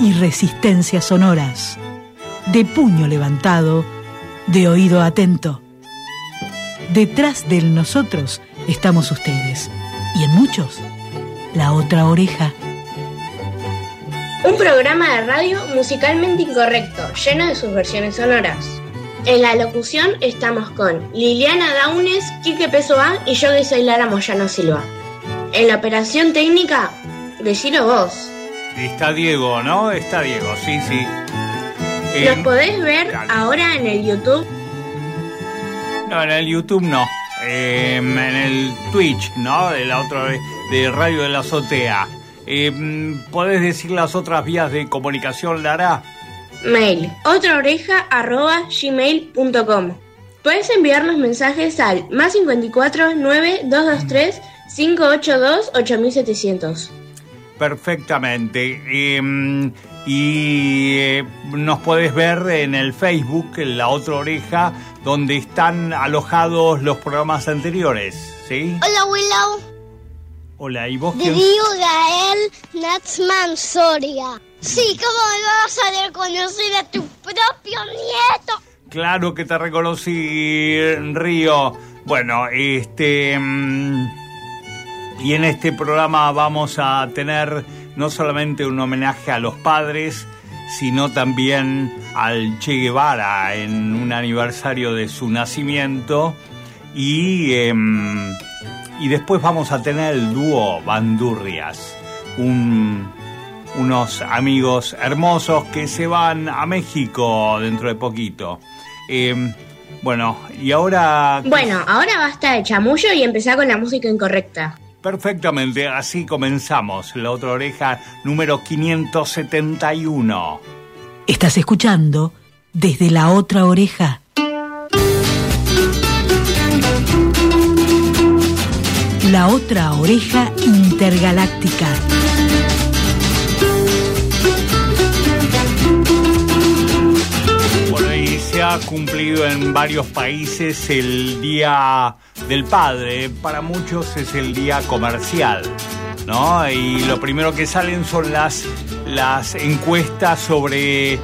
y resistencias sonoras, de puño levantado, de oído atento. Detrás del nosotros estamos ustedes, y en muchos, la otra oreja. Un programa de radio musicalmente incorrecto, lleno de sus versiones sonoras. En la locución estamos con Liliana Daunes, Quique Pesoa y yo que soy Lara Moyano Silva. En la operación técnica, decilo vos. Está Diego, ¿no? Está Diego, sí, sí. ¿Los Eh, podés ver dale. ahora en el YouTube? No, en el YouTube no. Eh, en el Twitch, ¿no? De la otra de Radio de la Azotea. Eh, mm, ¿Podés decir las otras vías de comunicación, Lara? Mail otraoreja.gmail.com Puedes enviarnos mensajes al más 54 9 223 582 8700. Perfectamente. Eh, y eh, nos podés ver en el Facebook, en La Otra Oreja, donde están alojados los programas anteriores, ¿sí? Hola Willow, Hola, ¿y vos quién? Río Gael Natsman Soria. Sí, ¿cómo me vas a reconocer a tu propio nieto? Claro que te reconocí, Río. Bueno, este... mm, Y en este programa vamos a tener no solamente un homenaje a los padres, sino también al Che Guevara en un aniversario de su nacimiento. Y, em, y después vamos a tener el dúo Bandurrias, un- unos amigos hermosos que se van a México dentro de poquito. Em, bueno, y ahora... Bueno, ahora basta de chamullo y empezá con la música incorrecta. Perfectamente, así comenzamos. La otra oreja número 571. Estás escuchando desde la otra oreja. La otra oreja intergaláctica. Bueno, y se ha cumplido en varios países el Día del Padre. Para muchos es el día comercial, ¿no? Y lo primero que salen son las, las encuestas sobre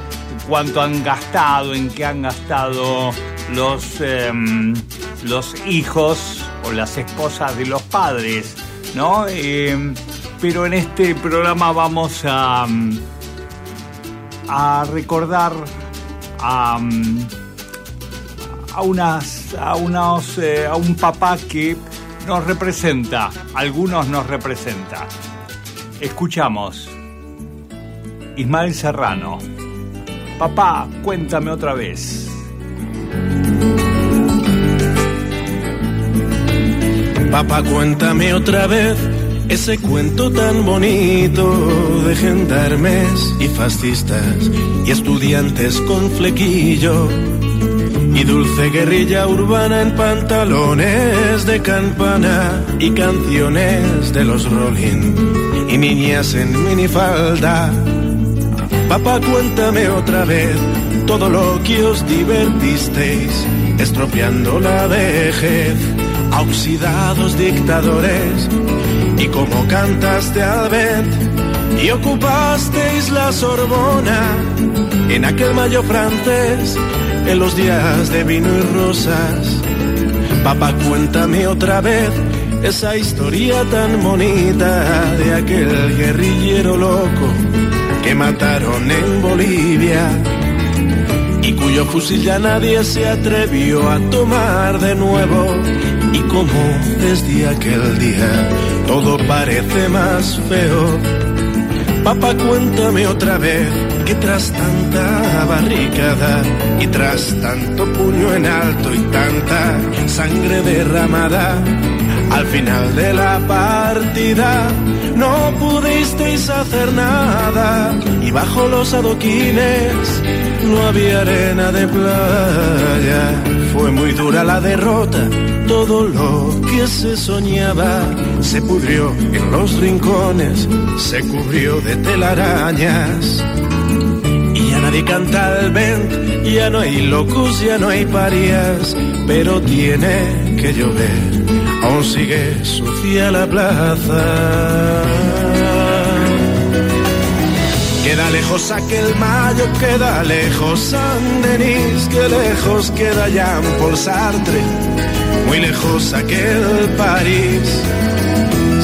cuánto han gastado, en qué han gastado los, em, los hijos o las esposas de los padres, ¿no? Em, pero en este programa vamos a, a recordar a, a unas a unos eh, a un papá que nos representa, algunos nos representa. Escuchamos Ismael Serrano. Papá, cuéntame otra vez. Papá, cuéntame otra vez ese cuento tan bonito de gendarmes y fascistas y estudiantes con flequillo y dulce guerrilla urbana en pantalones de campana y canciones de los Rolling y niñas en minifalda. Papá, cuéntame otra vez todo lo que os divertisteis, estropeando la vejez, a oxidados dictadores, y cómo cantaste al y ocupasteis la Sorbona en aquel mayo francés, en los días de vino y rosas. Papá, cuéntame otra vez esa historia tan bonita de aquel guerrillero loco que mataron en Bolivia y cuyo fusil ya nadie se atrevió a tomar de nuevo y como desde aquel día todo parece más feo. Papá, cuéntame otra vez que tras tanta barricada y tras tanto puño en alto y tanta sangre derramada, al final de la partida no pudisteis hacer nada y bajo los adoquines no había arena de playa. Fue muy dura la derrota, todo lo que se soñaba se pudrió en los rincones, se cubrió de telarañas. Ya nadie canta el vent, ya no hay locos, ya no hay parias, pero tiene que llover, aún sigue sucia la plaza. Queda lejos aquel mayo, queda lejos San Denis, que lejos queda Jean Paul Sartre, muy lejos aquel París.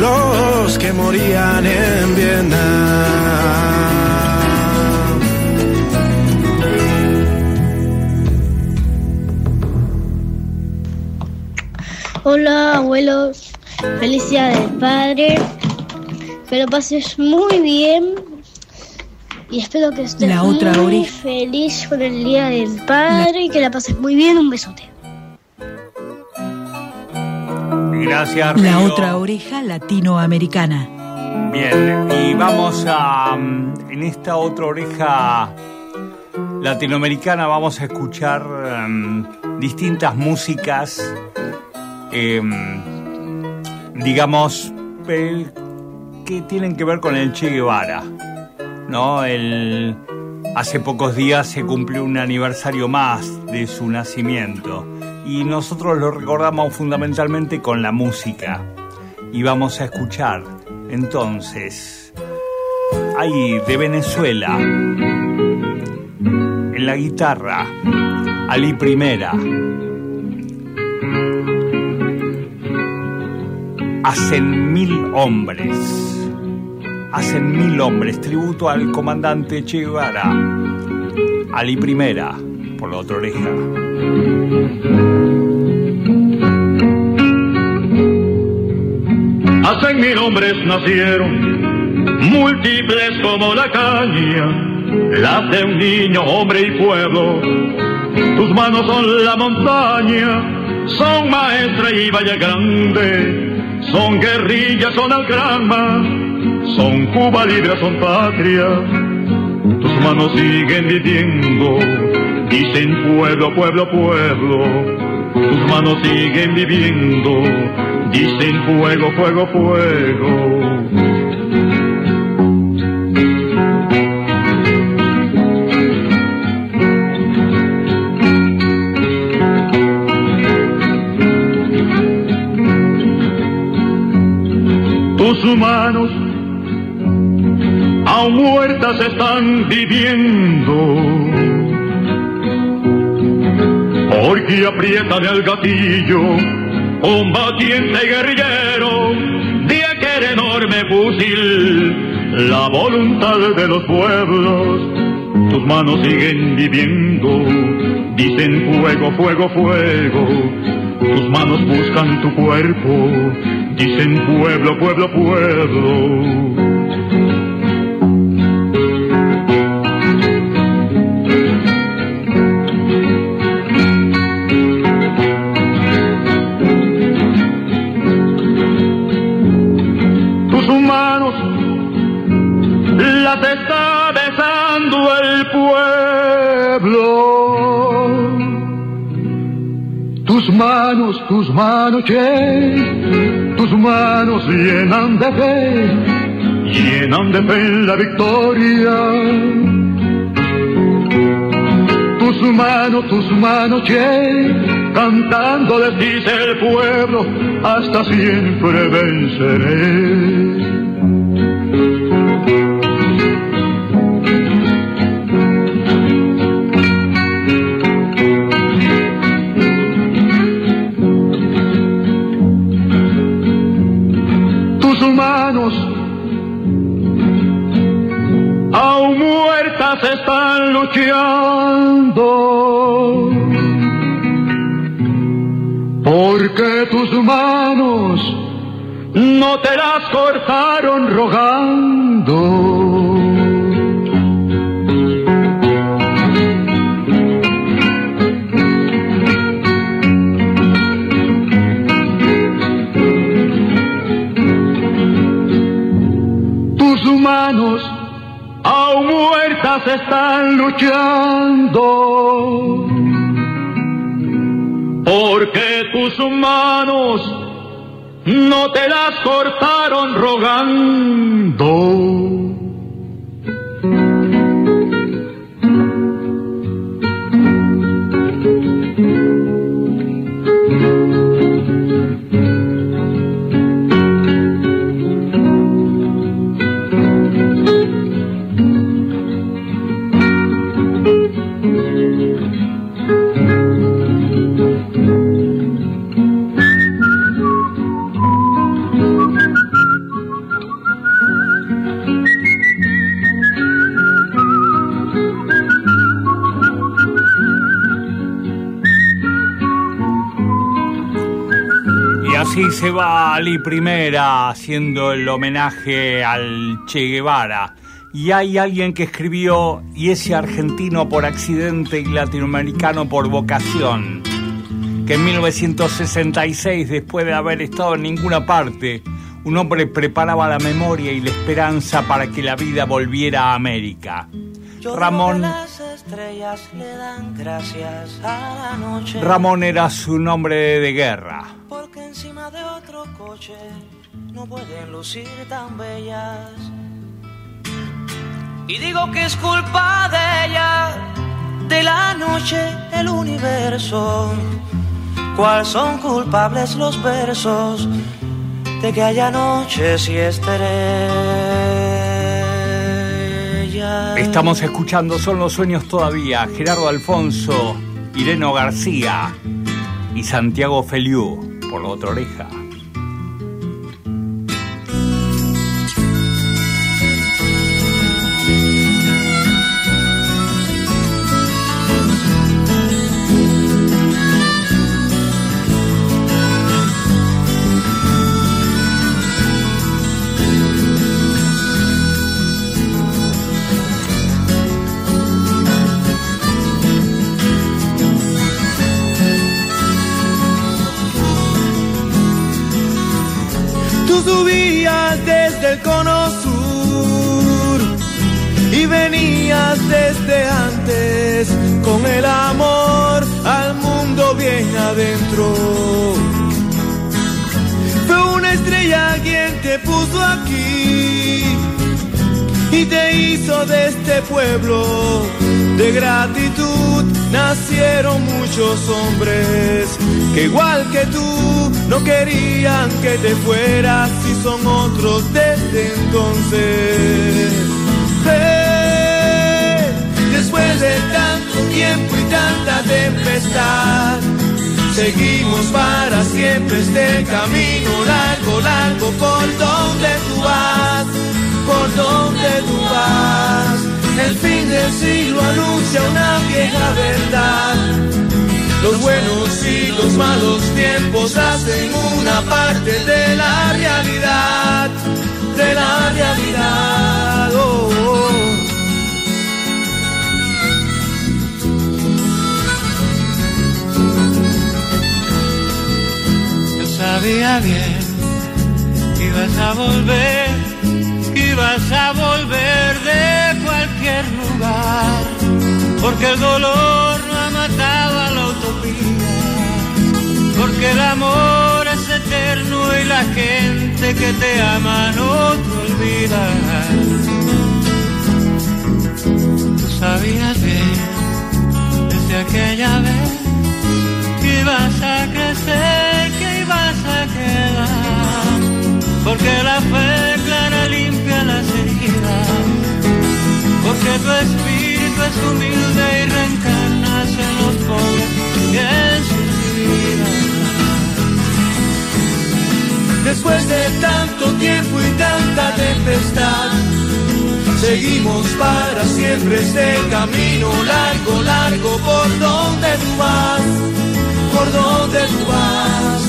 los que morían en Vietnam. Hola abuelos, felicidades padre que lo pases muy bien y espero que estés La otra muy oreja. feliz con el Día del Padre y que la pases muy bien. Un besote. Gracias. La Río. otra oreja latinoamericana. Bien, y vamos a. mm, En esta otra oreja latinoamericana vamos a escuchar mm, distintas músicas, em, digamos, eh, que tienen que ver con el Che Guevara. ¿No? El, hace pocos días se cumplió un aniversario más de su nacimiento. Y nosotros lo recordamos fundamentalmente con la música. Y vamos a escuchar entonces, ahí de Venezuela, en la guitarra, Ali Primera. Hacen mil hombres, hacen mil hombres, tributo al comandante Che Guevara. Ali Primera, por la otra oreja. Hacen mil hombres nacieron, múltiples como la caña, las de un niño, hombre y pueblo. Tus manos son la montaña, son maestra y valle grande, son guerrilla, son algranma, son Cuba libre, son patria. Tus manos siguen viviendo, dicen pueblo, pueblo, pueblo. Tus manos siguen viviendo, dicen fuego, fuego, fuego. Tus manos aún muertas están viviendo. Porque aprietan el gatillo, combatiente guerrillero, de aquel enorme fusil, la voluntad de los pueblos. Tus manos siguen viviendo, dicen fuego, fuego, fuego. Tus manos buscan tu cuerpo, dicen pueblo, pueblo, pueblo. Las está besando el pueblo. Tus manos, tus manos, che, tus manos llenan de fe, llenan de fe la victoria. Tus manos, tus manos, che, cantando les dice el pueblo, hasta siempre venceré. Porque tus manos no te las cortaron rogando. Tus manos aún están luchando. Porque tus manos no te las cortaron rogando. Se va Ali Primera haciendo el homenaje al Che Guevara. Y hay alguien que escribió, y ese argentino por accidente y latinoamericano por vocación, que en 1966, después de haber estado en ninguna parte, un hombre preparaba la memoria y la esperanza para que la vida volviera a América. Ramón. Ramón era su nombre de guerra. No pueden lucir tan bellas. Y digo que es culpa de ella, de la noche, el universo. ¿Cuál son culpables los versos de que haya noches y estrellas? Estamos escuchando Son los Sueños todavía. Gerardo Alfonso, Ireno García y Santiago Feliu por la otra oreja. Subías desde el cono sur y venías desde antes con el amor al mundo bien adentro. Fue una estrella quien te puso aquí y te hizo de este pueblo de gratitud. Nacieron muchos hombres que igual que tú no querían que te fueras y son otros desde entonces. Después de tanto tiempo y tanta tempestad. Seguimos para siempre este camino largo, largo, por donde tú vas, por donde tú vas. El fin del siglo anuncia una vieja verdad. Los buenos y los malos tiempos hacen una parte de la realidad, de la realidad. oh. Yo sabía bien que ibas a volver, que ibas a volver porque el dolor no ha matado a la utopía, porque el amor es eterno y la gente que te ama no te olvida. Tú sabías bien desde aquella vez que ibas a crecer, que ibas a quedar, porque la fe clara limpia las heridas, porque tu espíritu es humilde y reencarnas en los pobres y en sus vidas. Después de tanto tiempo y tanta tempestad, Seguimos para siempre este camino largo, largo, por donde tú vas, por donde tú vas.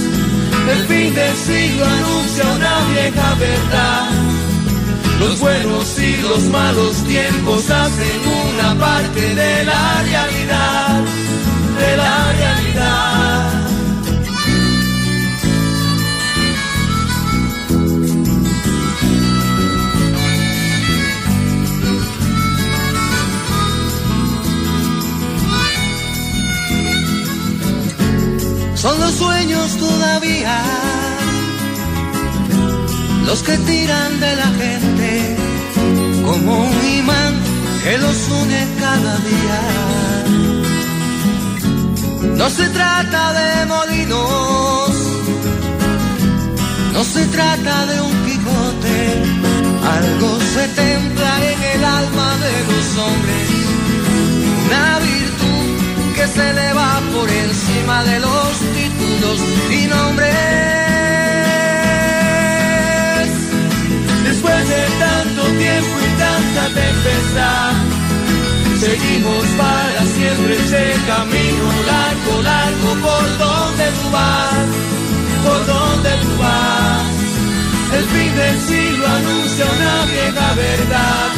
El fin del siglo anuncia una vieja verdad. Los buenos y los malos tiempos hacen una parte de la realidad, de la realidad. Son los sueños todavía los que tiran de la gente como un imán que los une cada día. No se trata de molinos, no se trata de un Quijote, algo se templa en el alma de los hombres, una virtud que se eleva por encima de los títulos y nombres. Después de tanto tiempo y tanta tempestad, seguimos para siempre ese camino largo, largo, por donde tú vas, por donde tú vas. El fin del siglo anuncia una vieja verdad.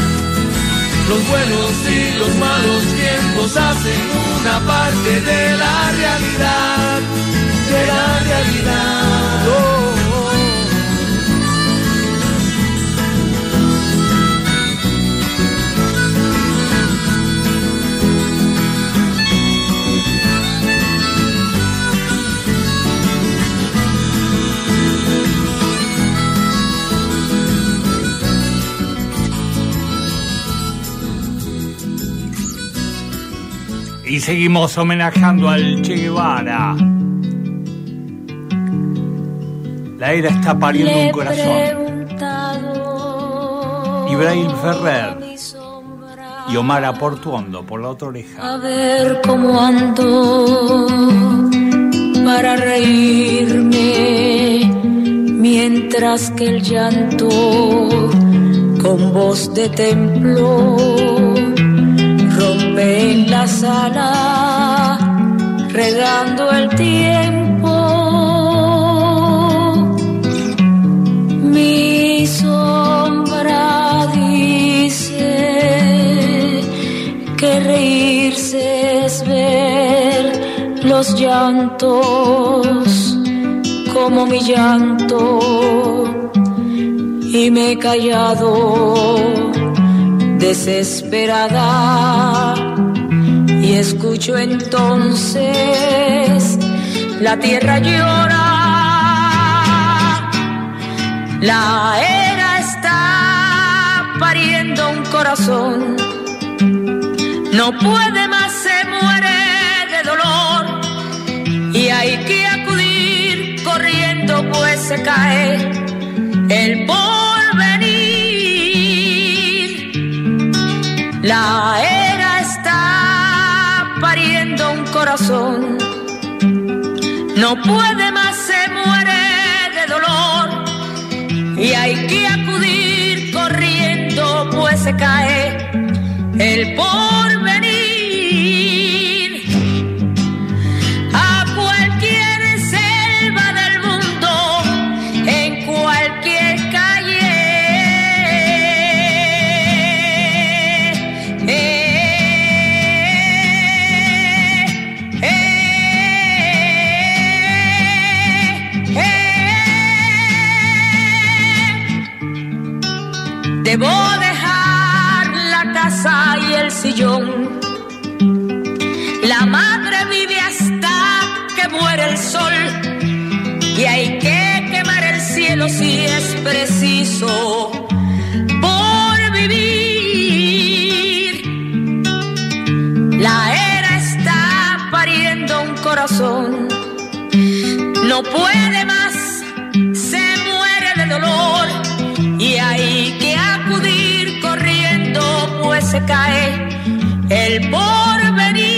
Los buenos y los malos tiempos hacen una parte de la realidad, de la realidad. Y seguimos homenajeando al Che Guevara. La era está pariendo un corazón. Ibrahim Ferrer y Omar Aportuondo por la otra oreja. A ver cómo ando para reírme mientras que el llanto con voz de templo en la sala regando el tiempo. Mi sombra dice que reírse es ver los llantos como mi llanto y me he callado desesperada y escucho entonces la tierra llora. La era está pariendo un corazón, no puede más, se muere de dolor y hay que acudir corriendo pues se cae el porvenir. No puede más, se muere de dolor y hay que acudir corriendo pues se cae el porvenir. La madre vive hasta que muere el sol. Y hay que quemar el cielo si es preciso. Por vivir. La era está pariendo un corazón. No puede más, se muere de dolor. Y hay que acudir corriendo, pues se cae el porvenir.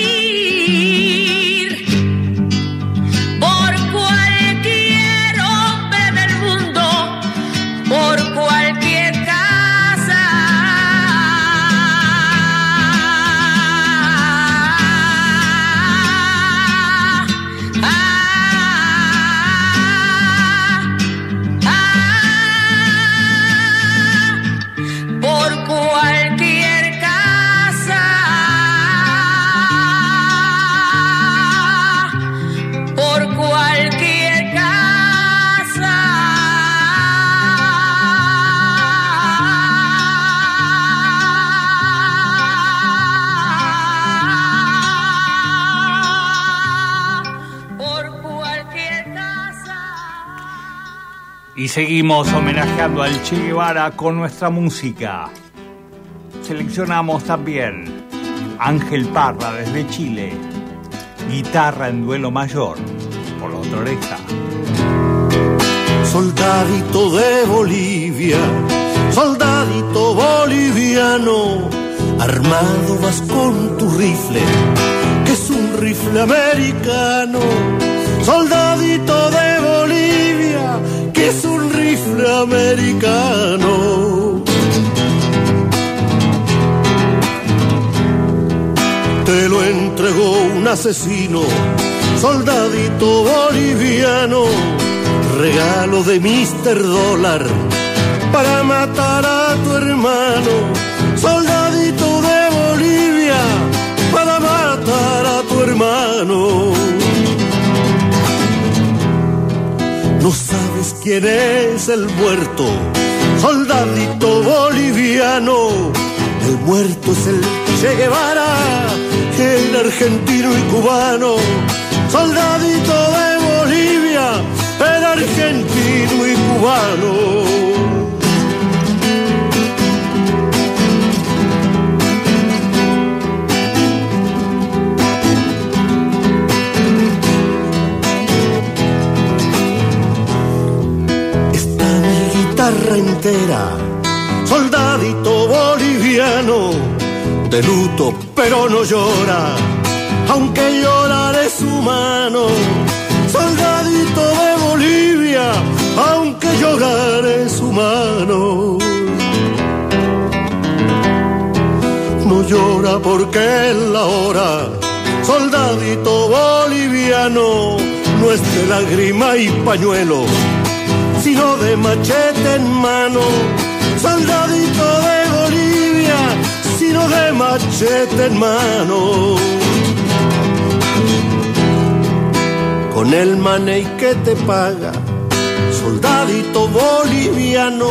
Seguimos homenajeando al Che Guevara con nuestra música. Seleccionamos también Ángel Parra desde Chile, guitarra en duelo mayor, por la otra oreja. Soldadito de Bolivia, soldadito boliviano, armado vas con tu rifle, que es un rifle americano. Americano. Te lo entregó un asesino, soldadito boliviano, regalo de Mr. Dólar para matar a tu hermano, soldadito de Bolivia, para matar a tu hermano. No sabes quién es el muerto, soldadito boliviano. El muerto es el Che Guevara, el argentino y cubano. Soldadito de Bolivia, el argentino y cubano. Soldadito boliviano, de luto pero no llora, aunque llorar es humano. Soldadito de Bolivia, aunque llorar es humano. No llora porque es la hora, soldadito boliviano, no es de lágrima y pañuelo, sino de machete en mano. Soldadito de Bolivia, sino de machete en mano. Con el money que te paga, soldadito boliviano,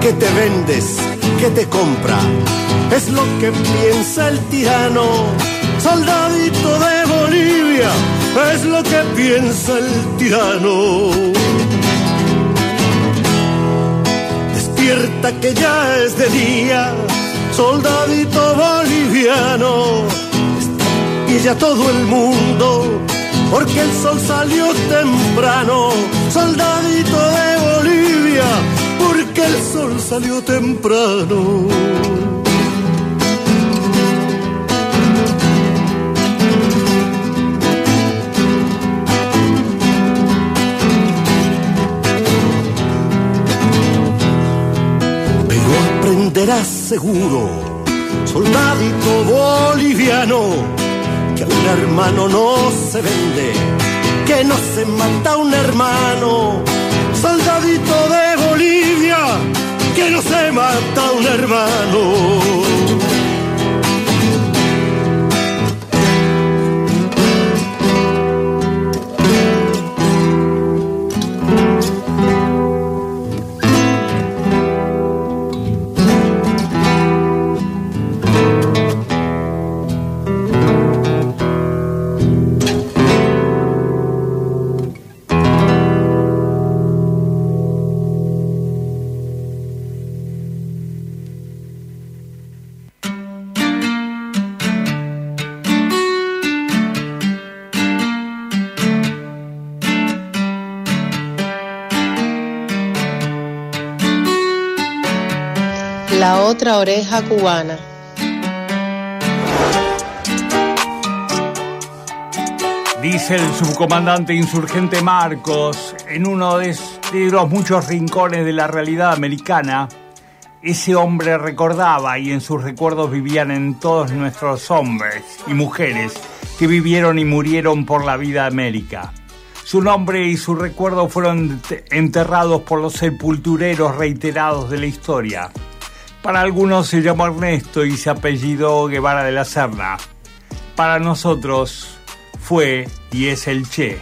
que te vendes, que te compra, es lo que piensa el tirano. Soldadito de Bolivia, es lo que piensa el tirano. Que ya es de día, soldadito boliviano. Y ya todo el mundo, porque el sol salió temprano, soldadito de Bolivia, porque el sol salió temprano. Aprenderás seguro, soldadito boliviano, que un hermano no se vende, que no se mata un hermano. Soldadito de Bolivia, que no se mata un hermano. Oreja cubana. Dice el subcomandante insurgente Marcos, en uno de, los muchos rincones de la realidad americana, ese hombre recordaba y en sus recuerdos vivían en todos nuestros hombres y mujeres que vivieron y murieron por la vida América. Su nombre y su recuerdo fueron enterrados por los sepultureros reiterados de la historia. Para algunos se llamó Ernesto y se apellidó Guevara de la Serna. Para nosotros fue y es el Che.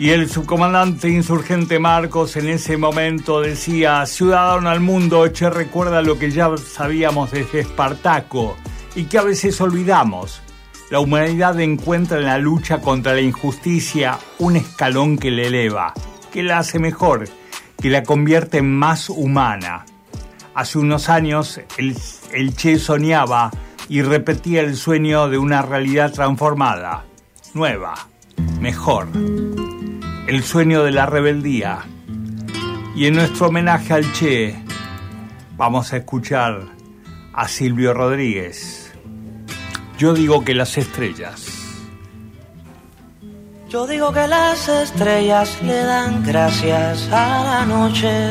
Y el subcomandante insurgente Marcos en ese momento decía, Ciudadano al mundo, Che recuerda lo que ya sabíamos desde Espartaco y que a veces olvidamos. La humanidad encuentra en la lucha contra la injusticia un escalón que le eleva. que la hace mejor, que la convierte en más humana. Hace unos años el, Che soñaba y repetía el sueño de una realidad transformada, nueva, mejor. El sueño de la rebeldía. Y en nuestro homenaje al Che, vamos a escuchar a Silvio Rodríguez. Yo digo que las estrellas. Yo digo que las estrellas le dan gracias a la noche,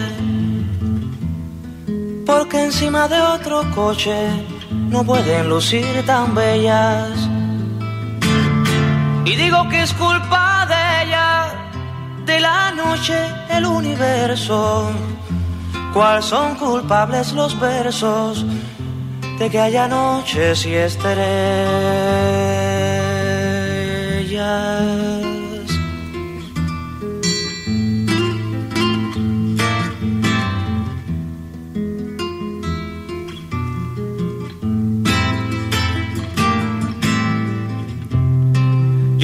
porque encima de otro coche no pueden lucir tan bellas. Y digo que es culpa de ella, de la noche, el universo. ¿Cuál son culpables los versos de que haya noches y estrellas?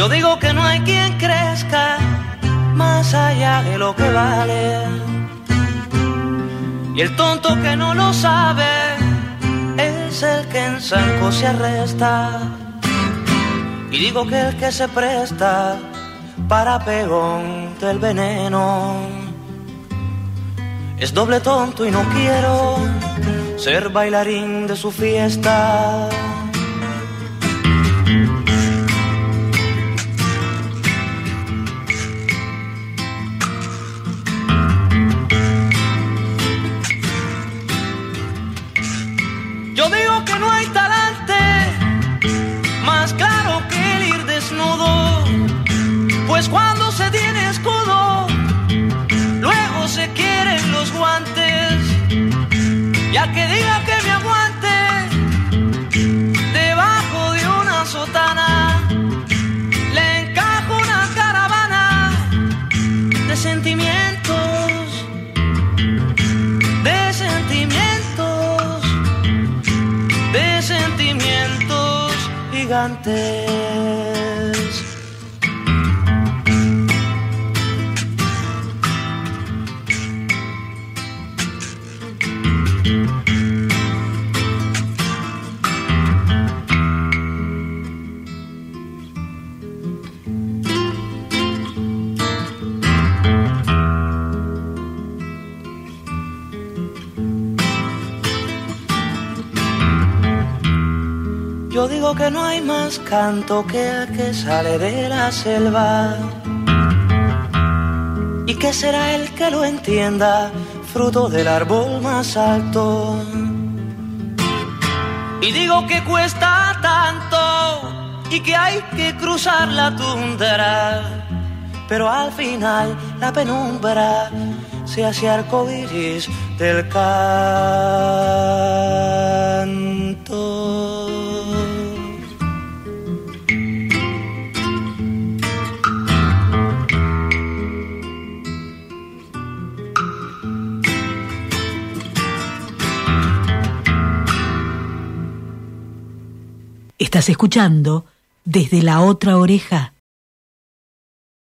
Yo digo que no hay quien crezca más allá de lo que vale. Y el tonto que no lo sabe es el que en Sanco se arresta. Y digo que el que se presta para pegón del veneno es doble tonto y no quiero ser bailarín de su fiesta. gigante. Yo digo que no hay más canto que el que sale de la selva. ¿Y que será el que lo entienda, fruto del árbol más alto? Y digo que cuesta tanto y que hay que cruzar la tundra. Pero al final la penumbra se hace arcoíris del canto. Estás escuchando desde la otra oreja.